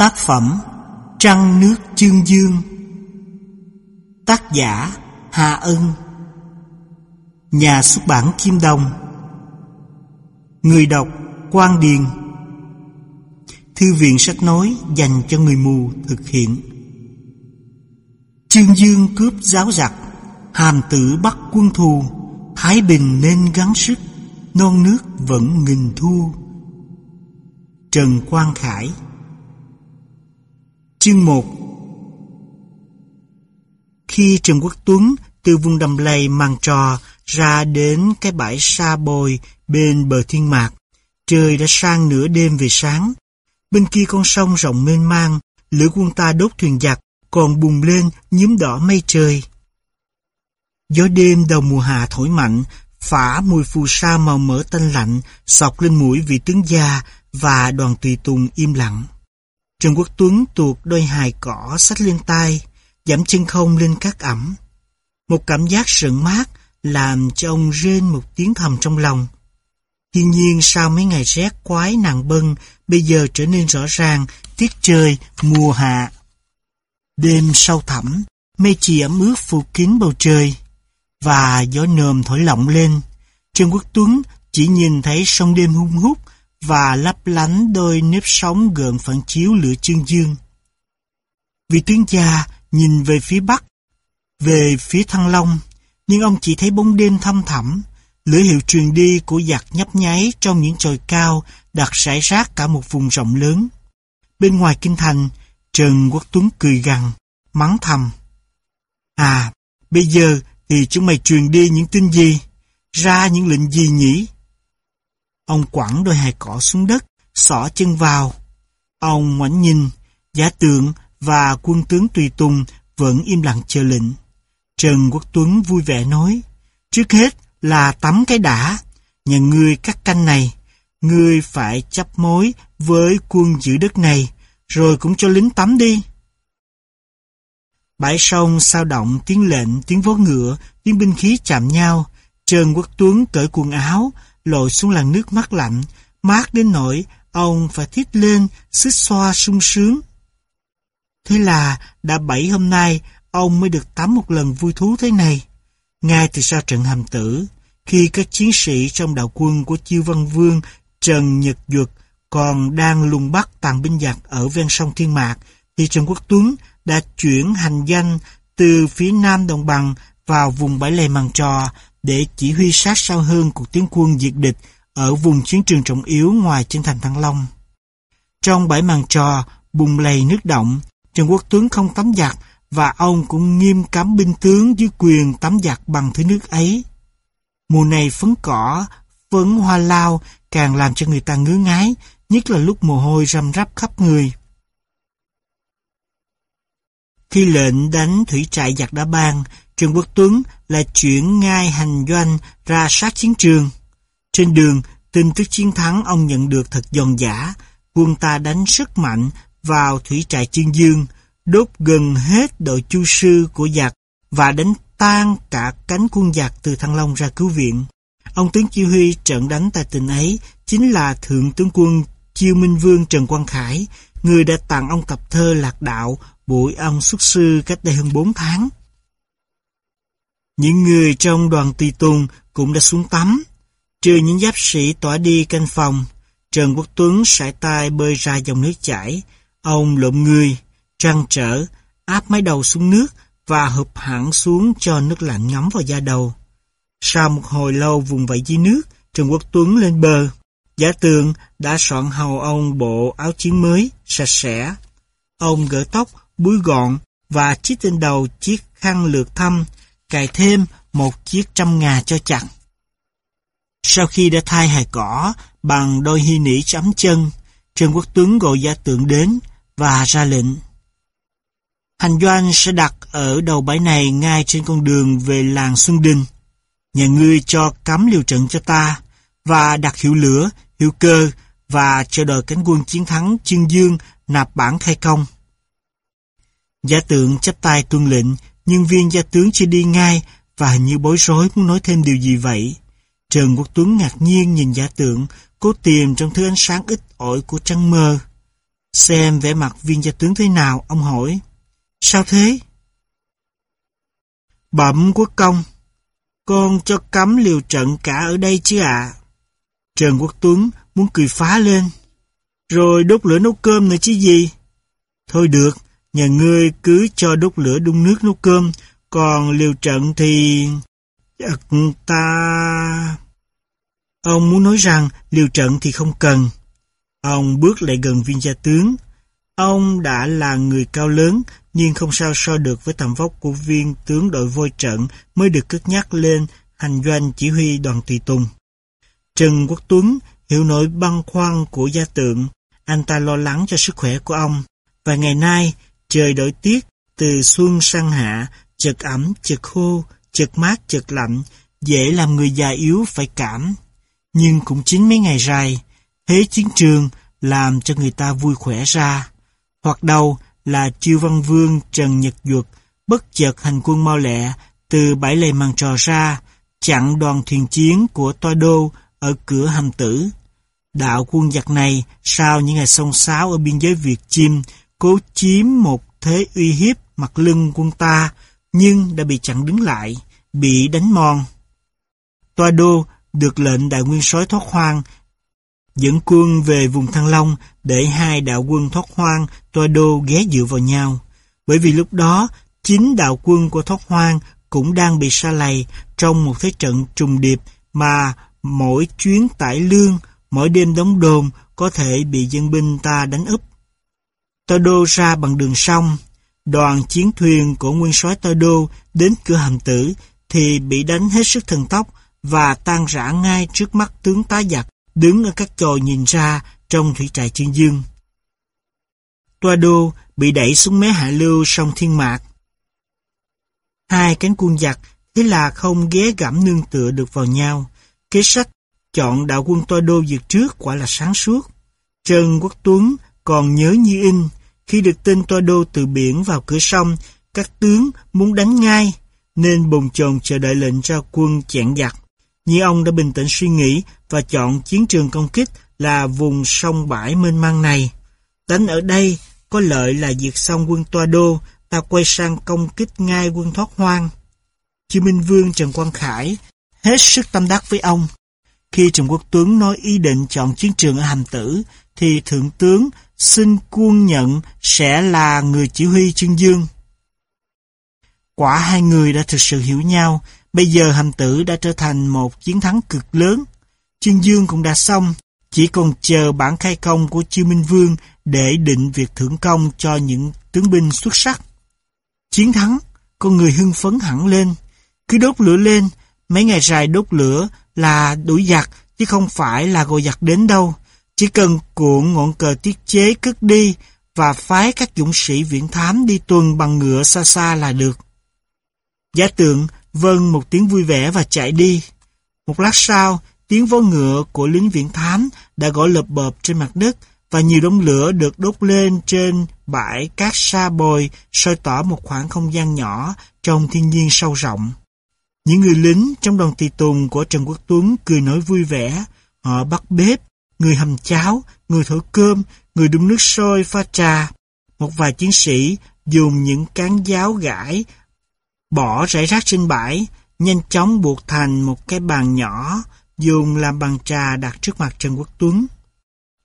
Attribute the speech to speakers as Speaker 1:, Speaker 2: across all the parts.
Speaker 1: Tác phẩm Trăng nước chương dương. Tác giả Hà Ân. Nhà xuất bản Kim Đồng. Người đọc Quang Điền. Thư viện sách nói dành cho người mù thực hiện. Chương Dương cướp giáo giặc, Hàm tử bắt quân thù, Thái Bình nên gắng sức, Non nước vẫn nghìn thu Trần Quang Khải. Chương 1 Khi Trần Quốc Tuấn từ vùng đầm lầy màng trò ra đến cái bãi sa bồi bên bờ thiên mạc, trời đã sang nửa đêm về sáng. Bên kia con sông rộng mênh mang, lửa quân ta đốt thuyền giặc, còn bùng lên nhúm đỏ mây trời. Gió đêm đầu mùa hạ thổi mạnh, phả mùi phù sa màu mỡ tanh lạnh, sọc lên mũi vị tướng gia và đoàn tùy tùng im lặng. Trần Quốc Tuấn tuột đôi hài cỏ sách lên tay, giảm chân không lên các ẩm. Một cảm giác sợn mát làm cho ông rên một tiếng thầm trong lòng. Thiên nhiên sau mấy ngày rét quái nặng bân, bây giờ trở nên rõ ràng tiết trời mùa hạ. Đêm sâu thẳm, mây chỉ ẩm ướt phủ kín bầu trời, và gió nồm thổi lộng lên. Trần Quốc Tuấn chỉ nhìn thấy sông đêm hung hút và lấp lánh đôi nếp sóng gợn phản chiếu lửa chương dương. Vị tướng gia nhìn về phía bắc, về phía Thăng Long, nhưng ông chỉ thấy bóng đêm thâm thẳm, lửa hiệu truyền đi của giặc nhấp nháy trong những trời cao đặt rải rác cả một vùng rộng lớn. Bên ngoài kinh thành, Trần Quốc Tuấn cười gằn, mắng thầm. À, bây giờ thì chúng mày truyền đi những tin gì? Ra những lệnh gì nhỉ? Ông quẳng đôi hài cỏ xuống đất, xỏ chân vào. Ông ngoảnh nhìn, giả tượng và quân tướng tùy tùng vẫn im lặng chờ lệnh. Trần Quốc Tuấn vui vẻ nói, trước hết là tắm cái đã, nhà ngươi cắt canh này, ngươi phải chấp mối với quân giữ đất này, rồi cũng cho lính tắm đi. Bãi sông sao động tiếng lệnh, tiếng vó ngựa, tiếng binh khí chạm nhau. Trần Quốc Tuấn cởi quần áo, lội xuống làn nước mát lạnh, mát đến nỗi ông phải thít lên, xích xoa sung sướng. Thế là đã bảy hôm nay ông mới được tắm một lần vui thú thế này. Ngay từ sau trận hàm tử, khi các chiến sĩ trong đạo quân của Chiêu Văn Vương Trần Nhật Duật còn đang lùng bắt tàn binh giặc ở ven sông Thiên Mạc, thì Trần Quốc Tuấn đã chuyển hành danh từ phía nam đồng bằng vào vùng bãi lề màn trò để chỉ huy sát sao hơn cuộc tiến quân diệt địch ở vùng chiến trường trọng yếu ngoài chân thành Thăng Long. Trong bãi màn trò, bùng lầy nước động, Trần Quốc Tuấn không tắm giặt và ông cũng nghiêm cấm binh tướng dưới quyền tắm giặt bằng thứ nước ấy. Mùa này phấn cỏ, phấn hoa lao càng làm cho người ta ngứa ngái, nhất là lúc mồ hôi răm rắp khắp người. Khi lệnh đánh thủy trại giặc đã ban, Trần Quốc Tuấn là chuyển ngai hành doanh ra sát chiến trường. Trên đường, tin tức chiến thắng ông nhận được thật giòn giả, quân ta đánh rất mạnh vào thủy trại Chiên Dương, đốt gần hết đội chu sư của giặc và đánh tan cả cánh quân giặc từ Thăng Long ra cứu viện. Ông tướng chỉ huy trận đánh tại tỉnh ấy chính là Thượng tướng quân Chiêu Minh Vương Trần Quang Khải, người đã tặng ông tập thơ lạc đạo buổi ông xuất sư cách đây hơn 4 tháng. Những người trong đoàn tùy tùng cũng đã xuống tắm, trừ những giáp sĩ tỏa đi canh phòng. Trần Quốc Tuấn sải tay bơi ra dòng nước chảy, ông lộn người, trăn trở, áp mái đầu xuống nước và hụp hẳn xuống cho nước lạnh ngấm vào da đầu. Sau một hồi lâu vùng vẫy dưới nước, Trần Quốc Tuấn lên bờ. Giả tường đã soạn hầu ông bộ áo chiến mới, sạch sẽ. Ông gỡ tóc, búi gọn và chiếc trên đầu chiếc khăn lược thăm, cài thêm một chiếc trăm ngà cho chặt. Sau khi đã thay hài cỏ bằng đôi hy nỉ chấm chân, Trần Quốc Tuấn gọi gia tượng đến và ra lệnh. Hành doanh sẽ đặt ở đầu bãi này ngay trên con đường về làng Xuân Đình. Nhà ngươi cho cắm liều trận cho ta và đặt hiệu lửa, hiệu cơ và chờ đợi cánh quân chiến thắng Chương Dương nạp bản khai công. Giả tượng chấp tay tuân lệnh, nhân viên gia tướng chỉ đi ngay và hình như bối rối muốn nói thêm điều gì vậy. Trần Quốc Tuấn ngạc nhiên nhìn giả tượng, cố tìm trong thứ ánh sáng ít ỏi của trăng mơ. Xem vẻ mặt viên gia tướng thế nào, ông hỏi. Sao thế? Bẩm quốc công, con cho cấm liều trận cả ở đây chứ ạ. Trần Quốc Tuấn muốn cười phá lên. Rồi đốt lửa nấu cơm nữa chứ gì? Thôi được, nhà ngươi cứ cho đốt lửa đun nước nấu cơm, còn liều trận thì... ta... Ông muốn nói rằng liều trận thì không cần. Ông bước lại gần viên gia tướng. Ông đã là người cao lớn, nhưng không sao so được với tầm vóc của viên tướng đội vôi trận mới được cất nhắc lên hành doanh chỉ huy đoàn tùy tùng. Trần Quốc Tuấn hiểu nỗi băn khoăn của gia tượng, anh ta lo lắng cho sức khỏe của ông. Và ngày nay, trời đổi tiết, từ xuân sang hạ, chợt ẩm, chợt khô, chợt mát, chợt lạnh, dễ làm người già yếu phải cảm. Nhưng cũng chính mấy ngày dài, thế chiến trường làm cho người ta vui khỏe ra. Hoặc đầu là Chiêu Văn Vương Trần Nhật Duật bất chợt hành quân mau lẹ từ bãi lầy màn trò ra, chặn đoàn thuyền chiến của Toa Đô ở cửa hầm tử. Đạo quân giặc này sau những ngày sông sáo ở biên giới Việt Chim cố chiếm một thế uy hiếp mặt lưng quân ta nhưng đã bị chặn đứng lại, bị đánh mòn. Toa Đô được lệnh đại nguyên soái thoát hoang dẫn quân về vùng Thăng Long để hai đạo quân thoát hoang Toa Đô ghé dựa vào nhau. Bởi vì lúc đó, chính đạo quân của thoát hoang cũng đang bị sa lầy trong một thế trận trùng điệp mà mỗi chuyến tải lương, mỗi đêm đóng đồn có thể bị dân binh ta đánh úp. Tơ đô ra bằng đường sông, đoàn chiến thuyền của nguyên soái Tơ đô đến cửa hầm tử thì bị đánh hết sức thần tốc và tan rã ngay trước mắt tướng tá giặc đứng ở các chòi nhìn ra trong thủy trại Chương Dương. Toa đô bị đẩy xuống mé hạ lưu sông Thiên Mạc. Hai cánh quân giặc thế là không ghé gẫm nương tựa được vào nhau. Kế sách chọn đạo quân Toa đô vượt trước quả là sáng suốt. Trần Quốc Tuấn còn nhớ như in, khi được tin Toa đô từ biển vào cửa sông, các tướng muốn đánh ngay, nên bồn chồn chờ đợi lệnh ra quân chặn giặc. Nhưng ông đã bình tĩnh suy nghĩ và chọn chiến trường công kích là vùng sông bãi mênh mang này. Đánh ở đây có lợi là diệt xong quân Toa Đô, ta quay sang công kích ngay quân thoát hoang. Chư Minh Vương Trần Quang Khải hết sức tâm đắc với ông. Khi Trần Quốc Tuấn nói ý định chọn chiến trường ở Hàm Tử, thì Thượng tướng xin quân nhận sẽ là người chỉ huy Trương Dương. Quả hai người đã thực sự hiểu nhau, bây giờ hành Tử đã trở thành một chiến thắng cực lớn. Trương Dương cũng đã xong, chỉ còn chờ bản khai công của Chiêu Minh Vương để định việc thưởng công cho những tướng binh xuất sắc. Chiến thắng, con người hưng phấn hẳn lên. Cứ đốt lửa lên, mấy ngày dài đốt lửa là đuổi giặc, chứ không phải là gọi giặc đến đâu. Chỉ cần cuộn ngọn cờ tiết chế cất đi và phái các dũng sĩ viễn thám đi tuần bằng ngựa xa xa là được. Giả tượng vâng một tiếng vui vẻ và chạy đi. Một lát sau, tiếng vó ngựa của lính viễn thám đã gõ lợp bợp trên mặt đất và nhiều đống lửa được đốt lên trên bãi cát sa bồi soi tỏ một khoảng không gian nhỏ trong thiên nhiên sâu rộng. Những người lính trong đoàn tùy tùng của Trần Quốc Tuấn cười nói vui vẻ. Họ bắt bếp, người hầm cháo, người thổi cơm, người đun nước sôi pha trà. Một vài chiến sĩ dùng những cán giáo gãi bỏ rải rác trên bãi, nhanh chóng buộc thành một cái bàn nhỏ, dùng làm bàn trà đặt trước mặt Trần Quốc Tuấn.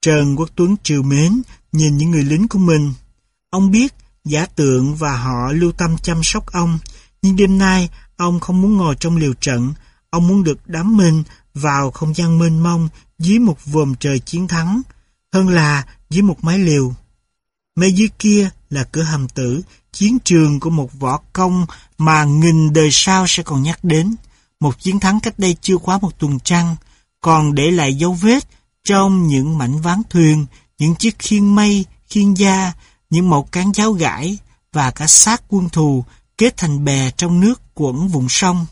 Speaker 1: Trần Quốc Tuấn trừ mến, nhìn những người lính của mình. Ông biết giả tượng và họ lưu tâm chăm sóc ông, nhưng đêm nay ông không muốn ngồi trong liều trận, ông muốn được đắm mình vào không gian mênh mông dưới một vòm trời chiến thắng, hơn là dưới một mái liều. Mê dưới kia là cửa hầm tử, chiến trường của một võ công mà nghìn đời sau sẽ còn nhắc đến. Một chiến thắng cách đây chưa quá một tuần trăng, còn để lại dấu vết trong những mảnh ván thuyền, những chiếc khiên mây, khiên da, những mẫu cán giáo gãi và cả xác quân thù kết thành bè trong nước quẩn vùng sông.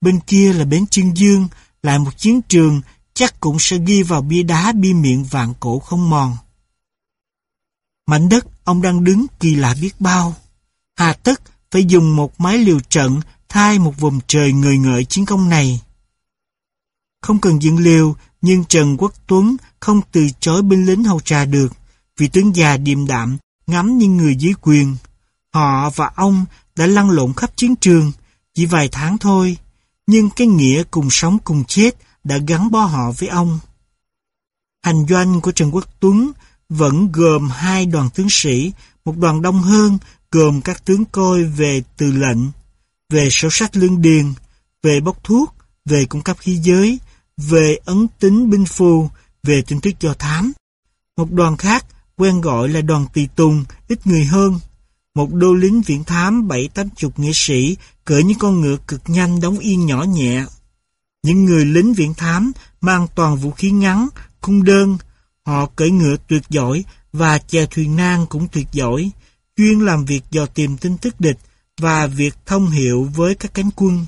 Speaker 1: Bên kia là bến Trương Dương, lại một chiến trường chắc cũng sẽ ghi vào bia đá bia miệng vạn cổ không mòn. Mảnh đất ông đang đứng kỳ lạ biết bao. Hà tất phải dùng một mái liều trận thay một vùng trời người ngợi chiến công này. Không cần dựng liều, nhưng Trần Quốc Tuấn không từ chối binh lính hầu trà được, vì tướng già điềm đạm, ngắm những người dưới quyền. Họ và ông đã lăn lộn khắp chiến trường, chỉ vài tháng thôi, nhưng cái nghĩa cùng sống cùng chết đã gắn bó họ với ông. Hành doanh của Trần Quốc Tuấn vẫn gồm hai đoàn tướng sĩ, một đoàn đông hơn gồm các tướng coi về từ lệnh, về sổ sách lương điền, về bốc thuốc, về cung cấp khí giới, về ấn tính binh phù, về tin tức do thám. Một đoàn khác quen gọi là đoàn tùy tùng, ít người hơn. Một đô lính viễn thám bảy tám chục nghĩa sĩ cởi những con ngựa cực nhanh đóng yên nhỏ nhẹ. Những người lính viện thám mang toàn vũ khí ngắn, cung đơn. Họ cưỡi ngựa tuyệt giỏi và chèo thuyền nan cũng tuyệt giỏi, chuyên làm việc dò tìm tin tức địch và việc thông hiệu với các cánh quân.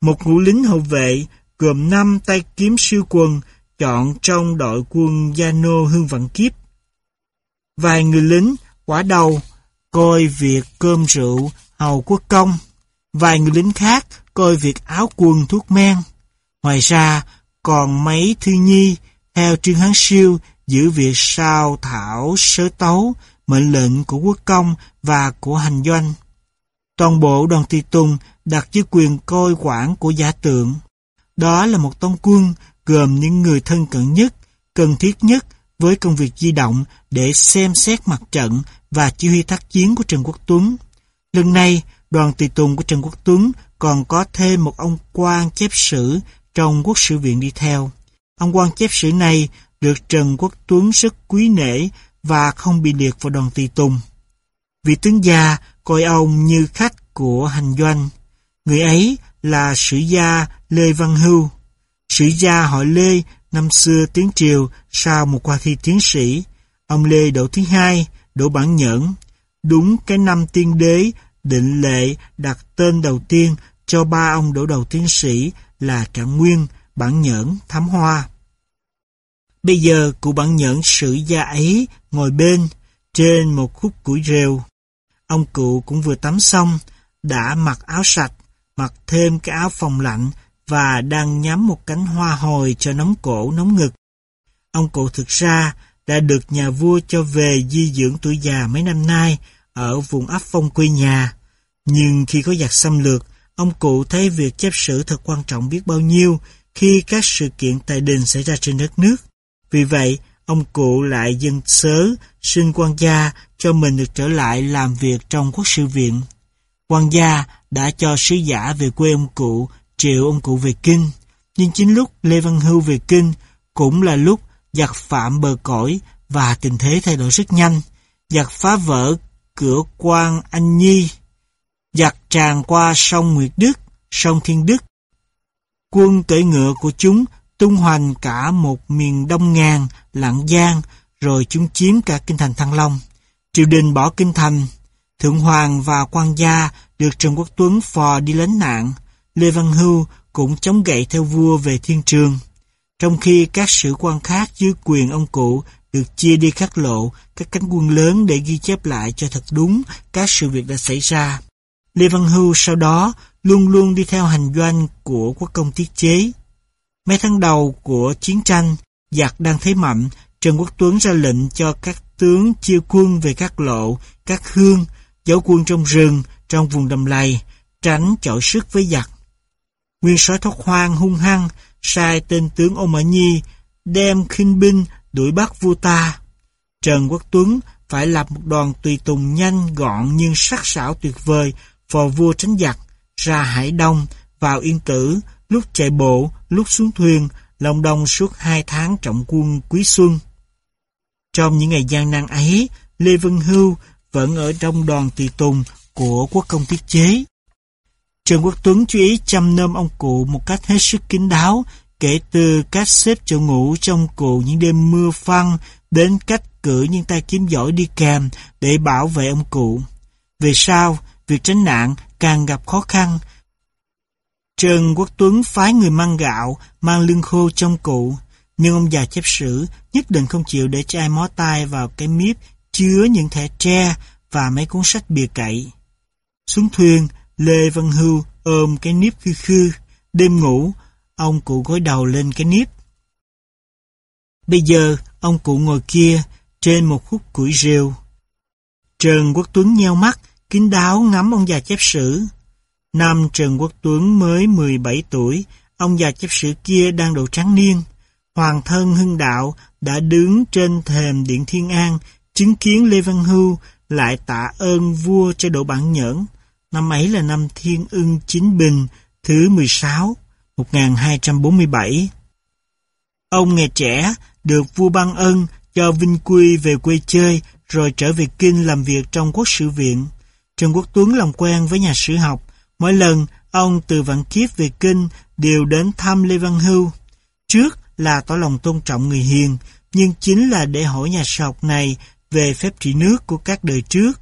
Speaker 1: Một ngũ lính hậu vệ gồm năm tay kiếm siêu quần chọn trong đội quân Giano Hương Vạn Kiếp. Vài người lính quả đầu coi việc cơm rượu hầu quốc công. Vài người lính khác coi việc áo quần thuốc men. Ngoài ra còn mấy thư nhi theo Trương Hán Siêu giữ việc sao thảo sớ tấu, mệnh lệnh của quốc công và của hành doanh. Toàn bộ đoàn tùy tùng đặt dưới quyền coi quản của giả tượng. Đó là một tông quân gồm những người thân cận nhất, cần thiết nhất với công việc di động để xem xét mặt trận và chỉ huy tác chiến của Trần Quốc Tuấn. Lần này, đoàn tùy tùng của Trần Quốc Tuấn còn có thêm một ông quan chép sử trong quốc sử viện đi theo. Ông quan chép sử này được Trần Quốc Tuấn rất quý nể và không bị liệt vào đoàn tùy tùng. Vị tướng gia coi ông như khách của hành doanh. Người ấy là sử gia Lê Văn Hưu. Sử gia họ Lê năm xưa tiến triều sau một qua thi tiến sĩ. Ông Lê đỗ thứ hai, đỗ bản nhẫn. Đúng cái năm tiên đế, định lệ đặt tên đầu tiên cho ba ông đổ đầu tiến sĩ là Trạng Nguyên, Bản Nhẫn, Thám Hoa. Bây giờ cụ Bản Nhẫn sử gia ấy ngồi bên, trên một khúc củi rêu. Ông cụ cũng vừa tắm xong, đã mặc áo sạch, mặc thêm cái áo phòng lạnh và đang nhắm một cánh hoa hồi cho nóng cổ nóng ngực. Ông cụ thực ra đã được nhà vua cho về di dưỡng tuổi già mấy năm nay ở vùng ấp phong quê nhà. Nhưng khi có giặc xâm lược, ông cụ thấy việc chép sử thật quan trọng biết bao nhiêu khi các sự kiện tại đình xảy ra trên đất nước. Vì vậy, ông cụ lại dân sớ, xin quan gia cho mình được trở lại làm việc trong quốc sư viện. Quan gia đã cho sứ giả về quê ông cụ, triệu ông cụ về kinh. Nhưng chính lúc Lê Văn Hưu về kinh cũng là lúc giặc phạm bờ cõi và tình thế thay đổi rất nhanh. Giặc phá vỡ cửa quan Anh Nhi, giặc tràn qua sông Nguyệt Đức, sông Thiên Đức. Quân cưỡi ngựa của chúng tung hoành cả một miền đông ngàn, lạng giang, rồi chúng chiếm cả kinh thành Thăng Long. Triều đình bỏ kinh thành, Thượng Hoàng và quan gia được Trần Quốc Tuấn phò đi lánh nạn. Lê Văn Hưu cũng chống gậy theo vua về thiên trường. Trong khi các sử quan khác dưới quyền ông cụ được chia đi khắc lộ, các cánh quân lớn để ghi chép lại cho thật đúng các sự việc đã xảy ra. Lê Văn Hưu sau đó luôn luôn đi theo hành doanh của quốc công tiết chế. Mấy tháng đầu của chiến tranh, giặc đang thế mạnh, Trần Quốc Tuấn ra lệnh cho các tướng chia quân về các lộ, các hương, giấu quân trong rừng, trong vùng đầm lầy, tránh chọi sức với giặc. Nguyên soái thoát hoang hung hăng, sai tên tướng Ô Mã Nhi đem khinh binh đuổi bắt vua ta. Trần Quốc Tuấn phải lập một đoàn tùy tùng nhanh gọn nhưng sắc sảo tuyệt vời phò vua tránh giặc ra Hải Đông vào Yên Tử lúc chạy bộ lúc xuống thuyền lòng đông suốt hai tháng trọng quân quý xuân. Trong những ngày gian nan ấy, Lê Vân Hưu vẫn ở trong đoàn tùy tùng của quốc công tiết chế. Trần Quốc Tuấn chú ý chăm nom ông cụ một cách hết sức kín đáo, kể từ cách xếp chỗ ngủ trong cụ những đêm mưa phăng đến cách cử những tay kiếm giỏi đi kèm để bảo vệ ông cụ. Về sau, việc tránh nạn càng gặp khó khăn. Trần Quốc Tuấn phái người mang gạo, mang lương khô trong cụ, nhưng ông già chép sử nhất định không chịu để cho ai mó tay vào cái miếp chứa những thẻ tre và mấy cuốn sách bìa cậy. Xuống thuyền, Lê Văn Hưu ôm cái nếp khư khư, đêm ngủ, ông cụ gối đầu lên cái nếp. Bây giờ, ông cụ ngồi kia, trên một khúc củi rêu. Trần Quốc Tuấn nheo mắt, kín đáo ngắm ông già chép sử. nam Trần Quốc Tuấn mới 17 tuổi, ông già chép sử kia đang độ trắng niên. Hoàng thân hưng đạo đã đứng trên thềm Điện Thiên An, chứng kiến Lê Văn Hưu lại tạ ơn vua cho độ bản nhẫn. Năm ấy là năm Thiên ưng Chính Bình thứ 16, 1247. Ông ngày trẻ được vua ban ân cho Vinh Quy về quê chơi rồi trở về Kinh làm việc trong quốc sử viện. Trần Quốc Tuấn làm quen với nhà sử học. Mỗi lần ông từ Vạn Kiếp về Kinh đều đến thăm Lê Văn Hưu. Trước là tỏ lòng tôn trọng người hiền, nhưng chính là để hỏi nhà sử học này về phép trị nước của các đời trước,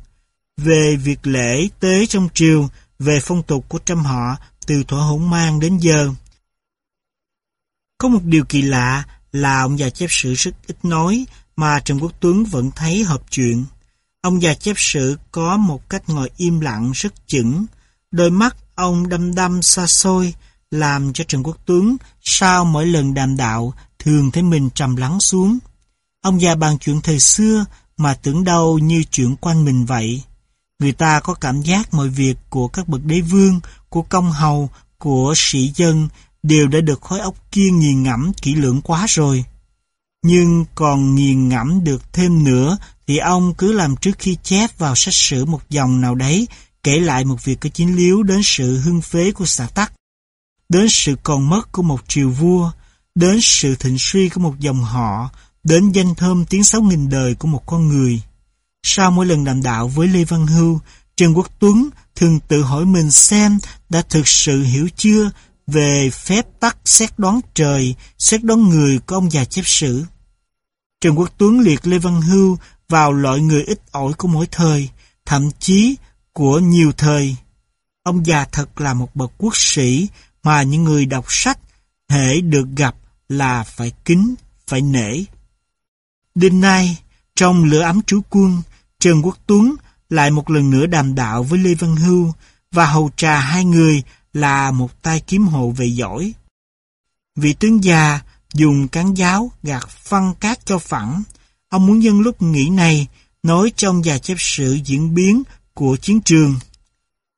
Speaker 1: về việc lễ tế trong triều, về phong tục của trăm họ từ thuở hỗn mang đến giờ. Có một điều kỳ lạ là ông già chép sử rất ít nói mà Trần Quốc Tuấn vẫn thấy hợp chuyện. Ông già chép sự có một cách ngồi im lặng rất chững, đôi mắt ông đăm đăm xa xôi, làm cho Trần Quốc Tuấn sau mỗi lần đàm đạo thường thấy mình trầm lắng xuống. Ông già bàn chuyện thời xưa mà tưởng đâu như chuyện quanh mình vậy. Người ta có cảm giác mọi việc của các bậc đế vương, của công hầu, của sĩ dân đều đã được khối óc kia nghiền ngẫm kỹ lưỡng quá rồi. Nhưng còn nghiền ngẫm được thêm nữa thì ông cứ làm trước khi chép vào sách sử một dòng nào đấy kể lại một việc có chính liếu đến sự hưng phế của xã tắc, đến sự còn mất của một triều vua, đến sự thịnh suy của một dòng họ, đến danh thơm tiếng sáu nghìn đời của một con người. Sau mỗi lần đàm đạo với Lê Văn Hưu, Trần Quốc Tuấn thường tự hỏi mình xem đã thực sự hiểu chưa về phép tắc xét đoán trời, xét đoán người của ông già chép sử. Trần Quốc Tuấn liệt Lê Văn Hưu vào loại người ít ỏi của mỗi thời, thậm chí của nhiều thời. Ông già thật là một bậc quốc sĩ mà những người đọc sách hễ được gặp là phải kính, phải nể. Đêm nay, trong lửa ấm trú quân, Trần Quốc Tuấn lại một lần nữa đàm đạo với Lê Văn Hưu và hầu trà hai người là một tay kiếm hộ về giỏi. Vị tướng già dùng cán giáo gạt phân cát cho phẳng. Ông muốn nhân lúc nghỉ này nói trong già chép sự diễn biến của chiến trường.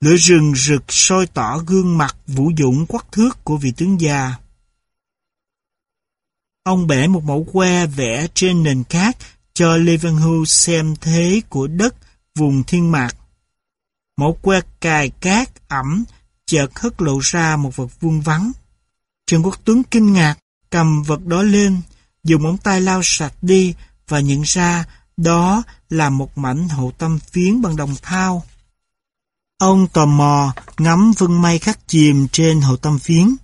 Speaker 1: Lửa rừng rực soi tỏ gương mặt vũ dũng quắc thước của vị tướng già. Ông bẻ một mẫu que vẽ trên nền cát cho Lê Văn Hưu xem thế của đất vùng thiên mạc. Mẫu que cài cát ẩm chợt hất lộ ra một vật vuông vắng. Trần Quốc Tuấn kinh ngạc, cầm vật đó lên, dùng móng tay lao sạch đi và nhận ra đó là một mảnh hậu tâm phiến bằng đồng thau. Ông tò mò ngắm vân mây khắc chìm trên hậu tâm phiến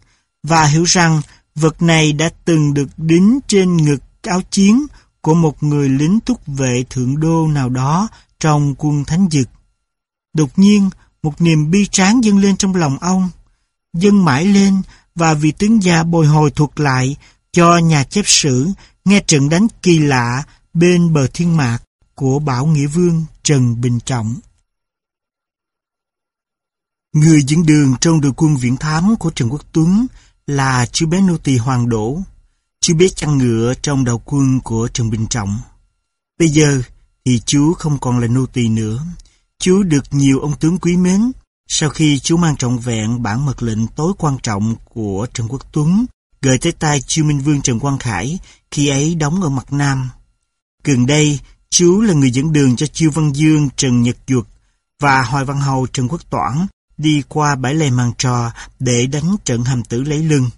Speaker 1: và hiểu rằng vật này đã từng được đính trên ngực áo chiến của một người lính túc vệ thượng đô nào đó trong quân thánh dực. Đột nhiên, một niềm bi tráng dâng lên trong lòng ông. Dâng mãi lên và vị tướng gia bồi hồi thuật lại cho nhà chép sử nghe trận đánh kỳ lạ bên bờ thiên mạc của Bảo Nghĩa Vương Trần Bình Trọng. Người dẫn đường trong đội quân viễn thám của Trần Quốc Tuấn là chú bé nô tỳ Hoàng Đỗ, chú bé chăn ngựa trong đầu quân của Trần Bình Trọng. Bây giờ thì chú không còn là nô tỳ nữa, chú được nhiều ông tướng quý mến. Sau khi chú mang trọn vẹn bản mật lệnh tối quan trọng của Trần Quốc Tuấn gửi tới tay Chiêu Minh Vương Trần Quang Khải khi ấy đóng ở mặt Nam. Gần đây, chú là người dẫn đường cho Chiêu Văn Dương Trần Nhật Duật và Hoài Văn Hầu Trần Quốc Toản đi qua bãi lề màn trò để đánh trận hàm tử lấy lưng.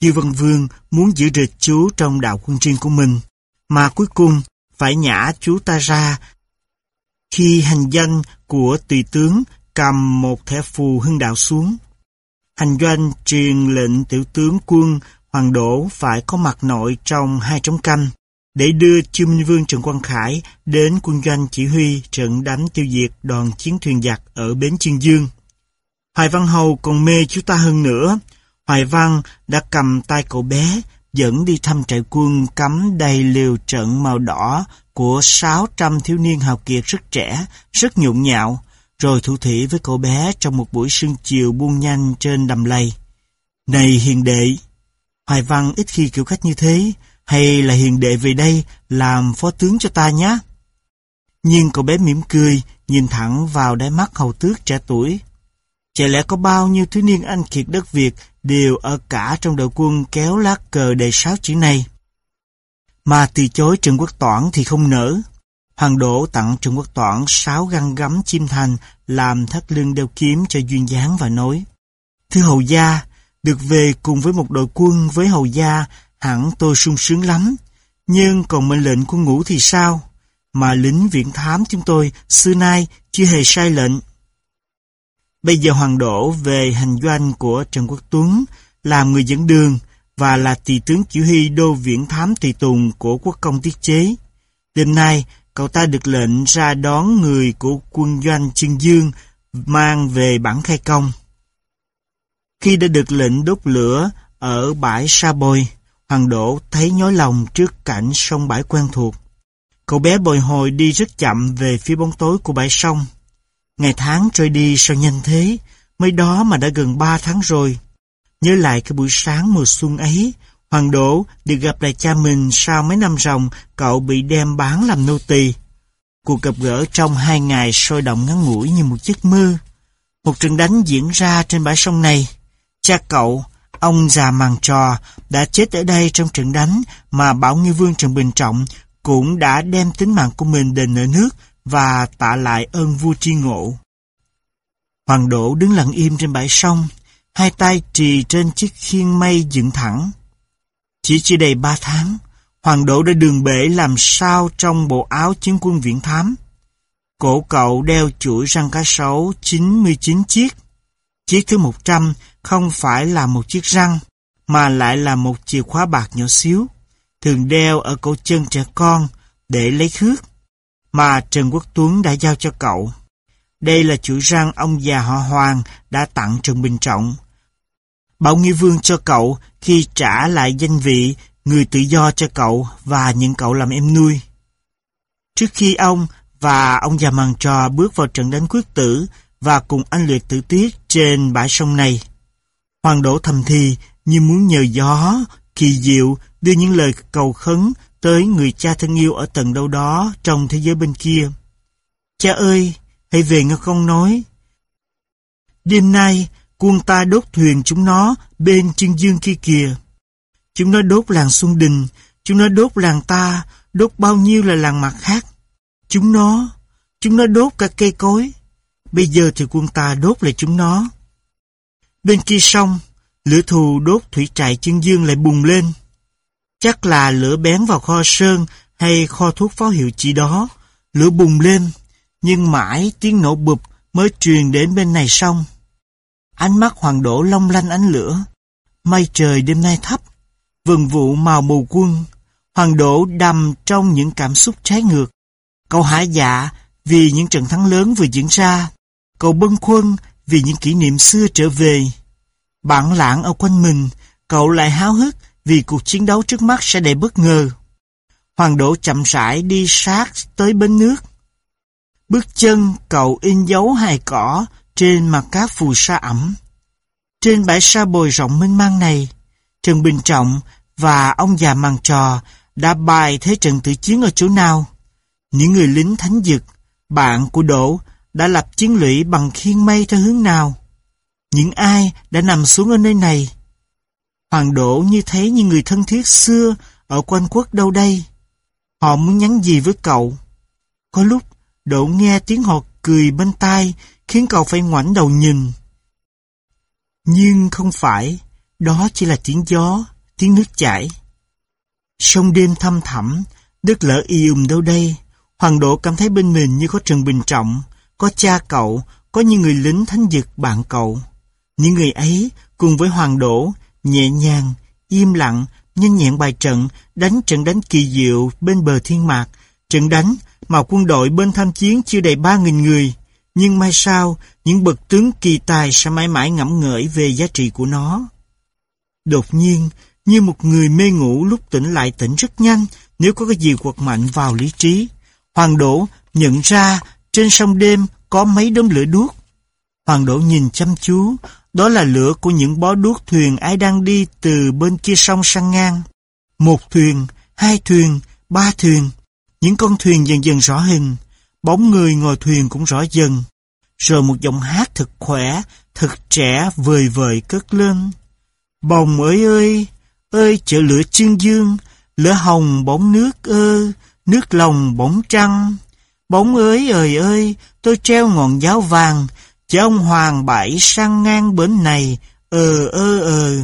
Speaker 1: Chiêu Văn Vương muốn giữ rịch chú trong đạo quân riêng của mình, mà cuối cùng phải nhả chú ta ra khi hành danh của tùy tướng cầm một thẻ phù hưng đạo xuống. Hành doanh truyền lệnh tiểu tướng quân Hoàng Đỗ phải có mặt nội trong hai trống canh để đưa Chiêu Minh Vương Trần Quang Khải đến quân doanh chỉ huy trận đánh tiêu diệt đoàn chiến thuyền giặc ở Bến Chiên Dương. Hoài Văn Hầu còn mê chú ta hơn nữa. Hoài Văn đã cầm tay cậu bé dẫn đi thăm trại quân cắm đầy liều trận màu đỏ của 600 thiếu niên hào kiệt rất trẻ, rất nhộn nhạo, rồi thủ thỉ với cậu bé trong một buổi sương chiều buông nhanh trên đầm lầy. Này hiền đệ! Hoài Văn ít khi kiểu khách như thế, hay là hiền đệ về đây làm phó tướng cho ta nhé. Nhưng cậu bé mỉm cười, nhìn thẳng vào đáy mắt hầu tước trẻ tuổi. Chả lẽ có bao nhiêu thiếu niên anh kiệt đất Việt đều ở cả trong đội quân kéo lá cờ đầy sáu chữ này. Mà từ chối Trần Quốc Toản thì không nỡ. Hoàng Đỗ tặng Trần Quốc Toản sáu găng gấm chim thành làm thắt lưng đeo kiếm cho duyên dáng và nói. Thưa hầu gia, được về cùng với một đội quân với hầu gia hẳn tôi sung sướng lắm. Nhưng còn mệnh lệnh của ngũ thì sao? Mà lính viện thám chúng tôi xưa nay chưa hề sai lệnh. Bây giờ Hoàng Đỗ về hành doanh của Trần Quốc Tuấn làm người dẫn đường và là tỳ tướng chỉ huy đô viễn thám tùy tùng của quốc công tiết chế. Đêm nay, cậu ta được lệnh ra đón người của quân doanh Trương Dương mang về bản khai công. Khi đã được lệnh đốt lửa ở bãi Sa Bồi, Hoàng Đỗ thấy nhói lòng trước cảnh sông bãi quen thuộc. Cậu bé bồi hồi đi rất chậm về phía bóng tối của bãi sông. Ngày tháng trôi đi sao nhanh thế, mới đó mà đã gần ba tháng rồi. Nhớ lại cái buổi sáng mùa xuân ấy, Hoàng Đỗ được gặp lại cha mình sau mấy năm ròng cậu bị đem bán làm nô tỳ. Cuộc gặp gỡ trong hai ngày sôi động ngắn ngủi như một giấc mơ. Một trận đánh diễn ra trên bãi sông này. Cha cậu, ông già màng trò, đã chết ở đây trong trận đánh mà Bảo Nghi Vương Trần Bình Trọng cũng đã đem tính mạng của mình đền nợ nước và tạ lại ơn vua tri ngộ. Hoàng Đỗ đứng lặng im trên bãi sông, hai tay trì trên chiếc khiên mây dựng thẳng. Chỉ chưa đầy ba tháng, Hoàng Đỗ đã đường bể làm sao trong bộ áo chiến quân viễn thám. Cổ cậu đeo chuỗi răng cá sấu 99 chiếc. Chiếc thứ 100 không phải là một chiếc răng, mà lại là một chìa khóa bạc nhỏ xíu, thường đeo ở cổ chân trẻ con để lấy khước, mà Trần Quốc Tuấn đã giao cho cậu. Đây là chuỗi răng ông già họ Hoàng đã tặng Trần Bình Trọng. Bảo Nghi Vương cho cậu khi trả lại danh vị người tự do cho cậu và nhận cậu làm em nuôi. Trước khi ông và ông già màn trò bước vào trận đánh quyết tử và cùng anh liệt tử tiết trên bãi sông này, Hoàng đổ thầm thì như muốn nhờ gió, kỳ diệu đưa những lời cầu khấn tới người cha thân yêu ở tận đâu đó trong thế giới bên kia. Cha ơi, hãy về nghe con nói. Đêm nay, quân ta đốt thuyền chúng nó bên chân dương kia kìa. Chúng nó đốt làng Xuân Đình, chúng nó đốt làng ta, đốt bao nhiêu là làng mặt khác. Chúng nó, chúng nó đốt cả cây cối. Bây giờ thì quân ta đốt lại chúng nó. Bên kia sông, lửa thù đốt thủy trại chân dương lại bùng lên. Chắc là lửa bén vào kho sơn hay kho thuốc pháo hiệu chỉ đó. Lửa bùng lên, nhưng mãi tiếng nổ bụp mới truyền đến bên này sông. Ánh mắt hoàng đổ long lanh ánh lửa. Mây trời đêm nay thấp, vần vụ màu mù quân. Hoàng đổ đầm trong những cảm xúc trái ngược. Cậu hả dạ vì những trận thắng lớn vừa diễn ra. Cậu bâng khuâng vì những kỷ niệm xưa trở về. Bản lãng ở quanh mình, cậu lại háo hức vì cuộc chiến đấu trước mắt sẽ đầy bất ngờ. Hoàng Đỗ chậm rãi đi sát tới bên nước. Bước chân cậu in dấu hài cỏ trên mặt cát phù sa ẩm. Trên bãi sa bồi rộng mênh mang này, Trần Bình Trọng và ông già màn trò đã bài thế trận tử chiến ở chỗ nào. Những người lính thánh dực, bạn của Đỗ đã lập chiến lũy bằng khiên mây theo hướng nào? Những ai đã nằm xuống ở nơi này? Hoàng Đỗ như thấy như người thân thiết xưa ở quanh quốc đâu đây. Họ muốn nhắn gì với cậu? Có lúc, Đỗ nghe tiếng họ cười bên tai khiến cậu phải ngoảnh đầu nhìn. Nhưng không phải, đó chỉ là tiếng gió, tiếng nước chảy. Sông đêm thăm thẳm, đất lỡ y ùm đâu đây. Hoàng Đỗ cảm thấy bên mình như có Trần Bình Trọng, có cha cậu, có những người lính thánh dực bạn cậu. Những người ấy cùng với Hoàng Đỗ, nhẹ nhàng, im lặng, nhanh nhẹn bài trận, đánh trận đánh kỳ diệu bên bờ thiên mạc, trận đánh mà quân đội bên tham chiến chưa đầy ba nghìn người. Nhưng mai sau, những bậc tướng kỳ tài sẽ mãi mãi ngẫm ngợi về giá trị của nó. Đột nhiên, như một người mê ngủ lúc tỉnh lại tỉnh rất nhanh nếu có cái gì quật mạnh vào lý trí. Hoàng Đỗ nhận ra trên sông đêm có mấy đốm lửa đuốc. Hoàng Đỗ nhìn chăm chú, đó là lửa của những bó đuốc thuyền ai đang đi từ bên kia sông sang ngang. Một thuyền, hai thuyền, ba thuyền. Những con thuyền dần dần rõ hình. Bóng người ngồi thuyền cũng rõ dần. Rồi một giọng hát thật khỏe, thật trẻ vời vời cất lên. Bồng ơi ơi, ơi chợ lửa chương dương, lửa hồng bóng nước ơ, nước lòng bóng trăng. Bóng ơi ơi ơi, tôi treo ngọn giáo vàng, chở ông Hoàng bảy sang ngang bến này, ờ ơ ờ.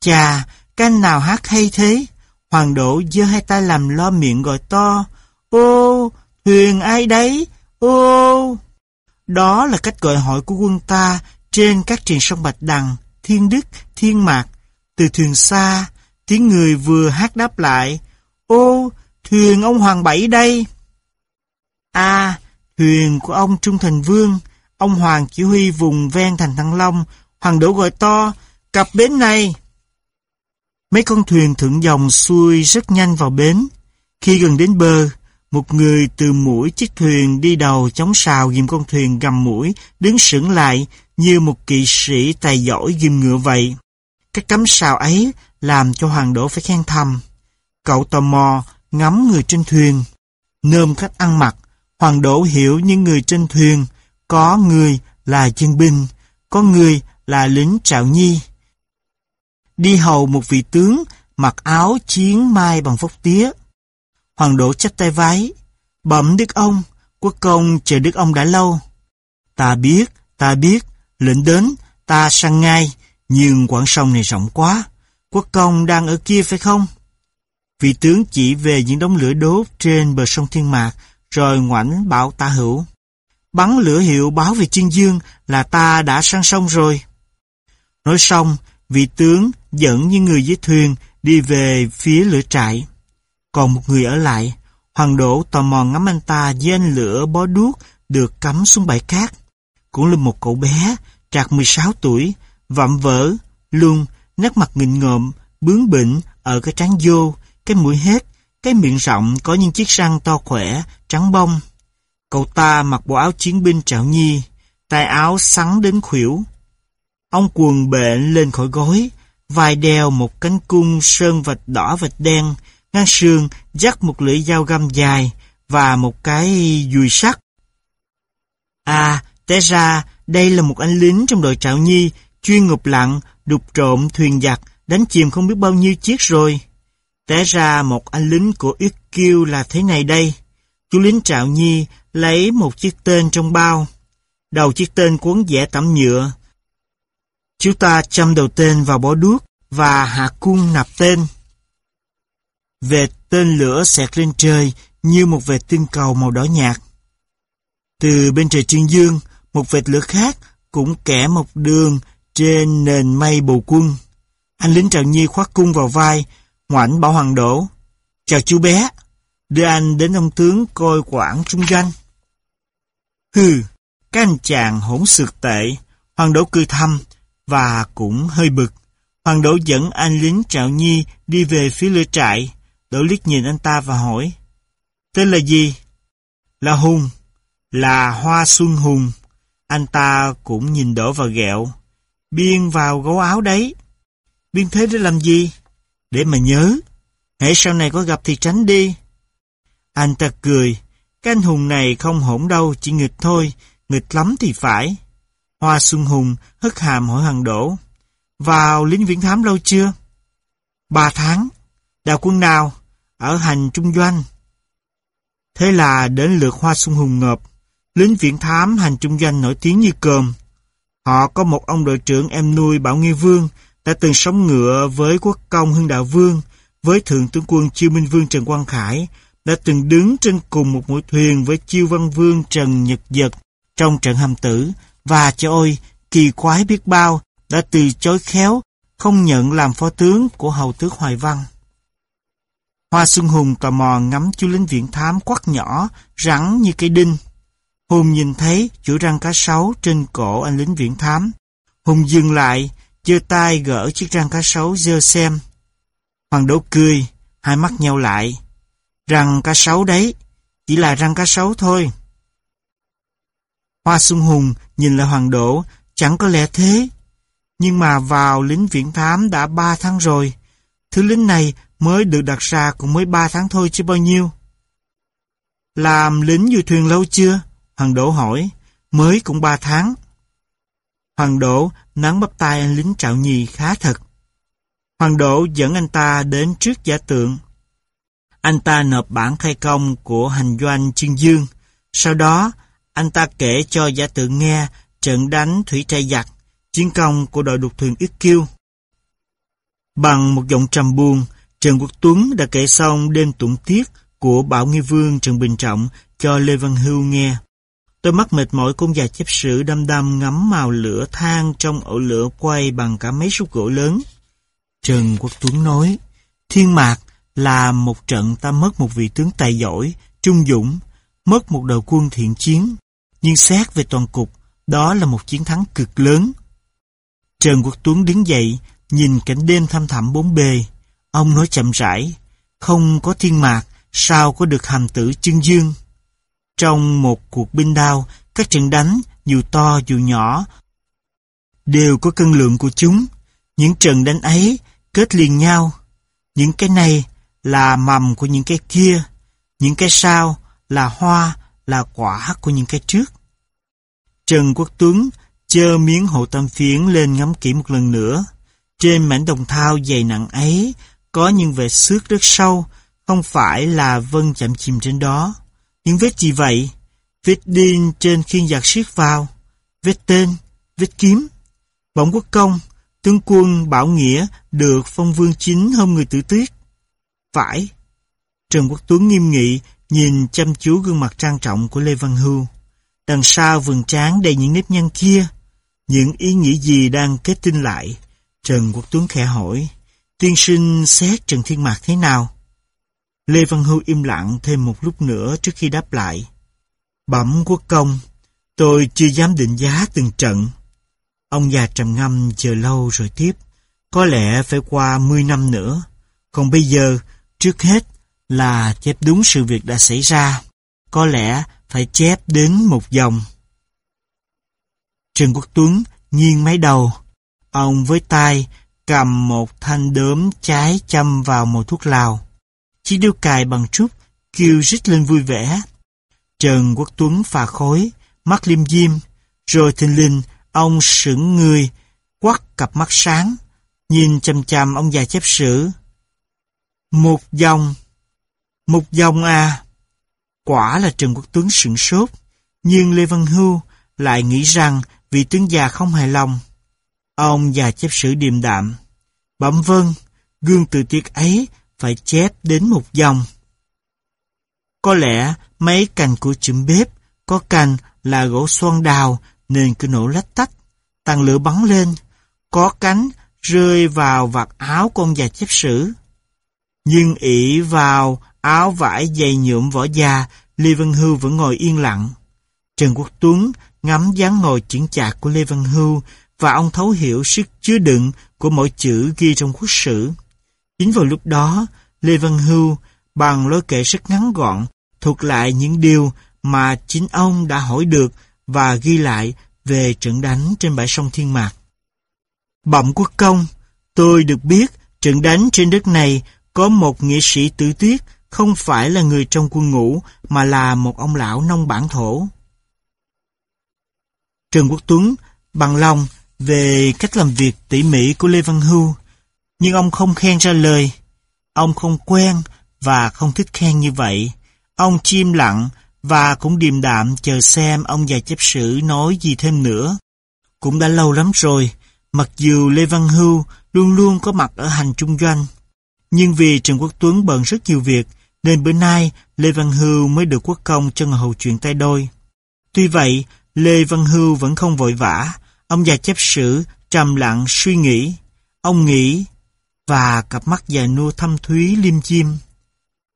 Speaker 1: Chà, canh nào hát hay thế? Hoàng đỗ giơ hai tay làm lo miệng gọi to. Ô, thuyền ai đấy? Ô! Đó là cách gọi hỏi của quân ta trên các triền sông Bạch Đằng, Thiên Đức, Thiên Mạc. Từ thuyền xa, tiếng người vừa hát đáp lại. Ô, thuyền ông Hoàng Bảy đây a thuyền của ông Trung Thành Vương, ông Hoàng chỉ huy vùng ven thành Thăng Long, Hoàng đỗ gọi to, cặp bến này. Mấy con thuyền thượng dòng xuôi rất nhanh vào bến. Khi gần đến bờ, một người từ mũi chiếc thuyền đi đầu chống sào ghim con thuyền gầm mũi, đứng sững lại như một kỵ sĩ tài giỏi ghim ngựa vậy. Cái cắm sào ấy làm cho Hoàng Đỗ phải khen thầm. Cậu tò mò ngắm người trên thuyền. nơm cách ăn mặc, Hoàng Đỗ hiểu những người trên thuyền, có người là dân binh, có người là lính trạo nhi. Đi hầu một vị tướng mặc áo chiến mai bằng phốc tía. Hoàng đỗ chắp tay vái. Bẩm đức ông, quốc công chờ đức ông đã lâu. Ta biết, ta biết, lệnh đến, ta sang ngay, nhưng quãng sông này rộng quá. Quốc công đang ở kia phải không? Vị tướng chỉ về những đống lửa đốt trên bờ sông Thiên Mạc, rồi ngoảnh bảo ta hữu. Bắn lửa hiệu báo về Chiên Dương là ta đã sang sông rồi. Nói xong, vị tướng dẫn những người dưới thuyền đi về phía lửa trại. Còn một người ở lại, Hoàng Đỗ tò mò ngắm anh ta với anh lửa bó đuốc được cắm xuống bãi cát. Cũng là một cậu bé, trạc 16 tuổi, vạm vỡ, luôn, nét mặt nghịnh ngợm, bướng bỉnh ở cái trán vô, cái mũi hết, cái miệng rộng có những chiếc răng to khỏe, trắng bông. Cậu ta mặc bộ áo chiến binh trạo nhi, tay áo sắn đến khuỷu. Ông quần bệnh lên khỏi gối, vai đeo một cánh cung sơn vạch đỏ vạch đen, ngang sườn dắt một lưỡi dao găm dài và một cái dùi sắt. À, té ra đây là một anh lính trong đội trạo nhi, chuyên ngục lặng, đục trộm thuyền giặc, đánh chìm không biết bao nhiêu chiếc rồi. Té ra một anh lính của Yết Kiêu là thế này đây. Chú lính trạo nhi lấy một chiếc tên trong bao. Đầu chiếc tên cuốn vẽ tẩm nhựa. Chú ta châm đầu tên vào bó đuốc và hạ cung nạp tên. Vệt tên lửa xẹt lên trời như một vệt tinh cầu màu đỏ nhạt. Từ bên trời Trương Dương, một vệt lửa khác cũng kẻ một đường trên nền mây bầu quân. Anh lính Trạo Nhi khoác cung vào vai, ngoảnh bảo Hoàng đổ Chào chú bé, đưa anh đến ông tướng coi quản trung doanh. Hừ, các anh chàng hỗn sược tệ, Hoàng Đỗ cười thăm và cũng hơi bực. Hoàng Đỗ dẫn anh lính Trạo Nhi đi về phía lửa trại. Đỗ liếc nhìn anh ta và hỏi. Tên là gì? Là Hùng. Là Hoa Xuân Hùng. Anh ta cũng nhìn Đỗ vào ghẹo. Biên vào gấu áo đấy. Biên thế để làm gì? Để mà nhớ. Hãy sau này có gặp thì tránh đi. Anh ta cười. Cái anh Hùng này không hỗn đâu, chỉ nghịch thôi. Nghịch lắm thì phải. Hoa Xuân Hùng hất hàm hỏi Hằng Đỗ. Vào lính viễn thám lâu chưa? Ba tháng. Đào quân nào? Ở hành trung doanh. Thế là đến lượt Hoa Xuân Hùng ngợp. Lính viễn thám hành trung doanh nổi tiếng như cơm. Họ có một ông đội trưởng em nuôi Bảo Nghi Vương đã từng sống ngựa với quốc công Hưng Đạo Vương, với Thượng tướng quân Chiêu Minh Vương Trần Quang Khải, đã từng đứng trên cùng một mũi thuyền với Chiêu Văn Vương Trần Nhật Giật trong trận hàm tử, và cho ôi, kỳ quái biết bao, đã từ chối khéo, không nhận làm phó tướng của hầu tước Hoài Văn. Hoa Xuân Hùng tò mò ngắm chú lính viện thám quắc nhỏ, rắn như cây đinh. Hùng nhìn thấy chuỗi răng cá sấu trên cổ anh lính viện thám. Hùng dừng lại, giơ tay gỡ chiếc răng cá sấu dơ xem. Hoàng Đỗ cười, hai mắt nhau lại. Răng cá sấu đấy, chỉ là răng cá sấu thôi. Hoa Xuân Hùng nhìn lại Hoàng Đỗ, chẳng có lẽ thế. Nhưng mà vào lính viễn thám đã ba tháng rồi. Thứ lính này mới được đặt ra cũng mới ba tháng thôi chứ bao nhiêu. Làm lính du thuyền lâu chưa? Hoàng Đỗ hỏi. Mới cũng ba tháng. Hoàng Đỗ nắm bắp tay anh lính trạo nhì khá thật. Hoàng Đỗ dẫn anh ta đến trước giả tượng. Anh ta nộp bản khai công của hành doanh Trương Dương. Sau đó, anh ta kể cho giả tượng nghe trận đánh thủy trai giặc, chiến công của đội đục thuyền Yết Kiêu. Bằng một giọng trầm buồn, Trần Quốc Tuấn đã kể xong đêm tụng tiết của Bảo Nghi Vương Trần Bình Trọng cho Lê Văn Hưu nghe. Tôi mắt mệt mỏi công già chép sử đăm đăm ngắm màu lửa than trong ổ lửa quay bằng cả mấy xúc gỗ lớn. Trần Quốc Tuấn nói, Thiên Mạc là một trận ta mất một vị tướng tài giỏi, trung dũng, mất một đội quân thiện chiến. Nhưng xét về toàn cục, đó là một chiến thắng cực lớn. Trần Quốc Tuấn đứng dậy, nhìn cảnh đêm thăm thẳm bốn bề. Ông nói chậm rãi, không có thiên mạc, sao có được hàm tử chân dương. Trong một cuộc binh đao, các trận đánh, dù to dù nhỏ, đều có cân lượng của chúng. Những trận đánh ấy kết liền nhau. Những cái này là mầm của những cái kia. Những cái sau là hoa, là quả của những cái trước. Trần Quốc Tuấn chơ miếng hộ tâm phiến lên ngắm kỹ một lần nữa. Trên mảnh đồng thao dày nặng ấy có những vết xước rất sâu, không phải là vân chạm chìm trên đó. Những vết gì vậy? Vết điên trên khiên giặc siết vào, vết tên, vết kiếm. Bỗng quốc công, tướng quân Bảo Nghĩa được phong vương chính hôm người tử tuyết. Phải. Trần Quốc Tuấn nghiêm nghị, nhìn chăm chú gương mặt trang trọng của Lê Văn Hưu. Đằng sau vườn trán đầy những nếp nhăn kia, những ý nghĩ gì đang kết tinh lại? Trần Quốc Tuấn khẽ hỏi, tiên sinh xét Trần Thiên Mạc thế nào? Lê Văn Hưu im lặng thêm một lúc nữa trước khi đáp lại. Bẩm quốc công, tôi chưa dám định giá từng trận. Ông già trầm ngâm chờ lâu rồi tiếp. Có lẽ phải qua 10 năm nữa. Còn bây giờ, trước hết là chép đúng sự việc đã xảy ra. Có lẽ phải chép đến một dòng. Trần Quốc Tuấn nghiêng máy đầu. Ông với tay cầm một thanh đốm trái châm vào một thuốc lào. Chiếc đưa cài bằng trúc kêu rít lên vui vẻ. Trần Quốc Tuấn phà khối, mắt liêm diêm, rồi thình lình ông sững người, quắt cặp mắt sáng, nhìn chằm chằm ông già chép sử. Một dòng, một dòng à. Quả là Trần Quốc Tuấn sửng sốt, nhưng Lê Văn Hưu lại nghĩ rằng vị tướng già không hài lòng. Ông già chép sử điềm đạm. Bẩm vâng, gương từ tiết ấy phải chép đến một dòng. Có lẽ mấy cành của chùm bếp có cành là gỗ xoan đào nên cứ nổ lách tách, tàn lửa bắn lên, có cánh rơi vào vạt áo con già chép sử. Nhưng ỷ vào áo vải dày nhuộm vỏ da, Lê Văn Hưu vẫn ngồi yên lặng. Trần Quốc Tuấn ngắm dáng ngồi chững chạc của Lê Văn Hưu và ông thấu hiểu sức chứa đựng của mỗi chữ ghi trong quốc sử. Chính vào lúc đó, Lê Văn Hưu bằng lối kể rất ngắn gọn thuật lại những điều mà chính ông đã hỏi được và ghi lại về trận đánh trên bãi sông Thiên Mạc. Bẩm quốc công, tôi được biết trận đánh trên đất này có một nghệ sĩ tử tuyết không phải là người trong quân ngũ mà là một ông lão nông bản thổ. Trần Quốc Tuấn bằng lòng về cách làm việc tỉ mỉ của Lê Văn Hưu, nhưng ông không khen ra lời. Ông không quen và không thích khen như vậy. Ông chim lặng và cũng điềm đạm chờ xem ông già chấp sử nói gì thêm nữa. Cũng đã lâu lắm rồi, mặc dù Lê Văn Hưu luôn luôn có mặt ở hành trung doanh. Nhưng vì Trần Quốc Tuấn bận rất nhiều việc, nên bữa nay Lê Văn Hưu mới được quốc công cho ngồi hầu chuyện tay đôi. Tuy vậy, Lê Văn Hưu vẫn không vội vã, ông già chép sử trầm lặng suy nghĩ. Ông nghĩ, và cặp mắt già nua thâm thúy liêm chim.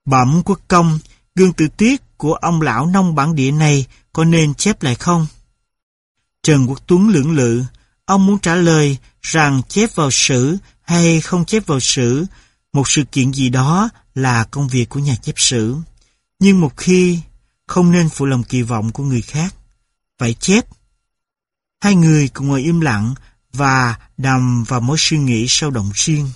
Speaker 1: Bẩm quốc công, gương tự tiết của ông lão nông bản địa này có nên chép lại không? Trần Quốc Tuấn lưỡng lự, ông muốn trả lời rằng chép vào sử hay không chép vào sử, một sự kiện gì đó là công việc của nhà chép sử. Nhưng một khi không nên phụ lòng kỳ vọng của người khác, phải chép. Hai người cùng ngồi im lặng và đầm vào mối suy nghĩ sâu động riêng.